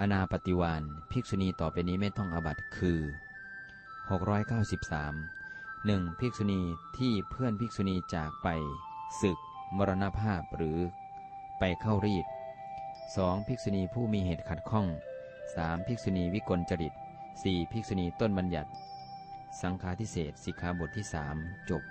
อนาปฏิวานภิกษุณีต่อไปนี้ไม่ต้องอาบัตคือ 693 1. ภิกษุณีที่เพื่อนภิกษุณีจากไปศึก มรณภาพหรือไปเข้ารีด 2. ภิกษุณีผู้มีเหตุขัดข้อง 3. ภิกษุณีวิกลจริต 4. ภิกษุณีต้นบัญญัติ สังฆาทิเศษสิกขาบทที่3จบ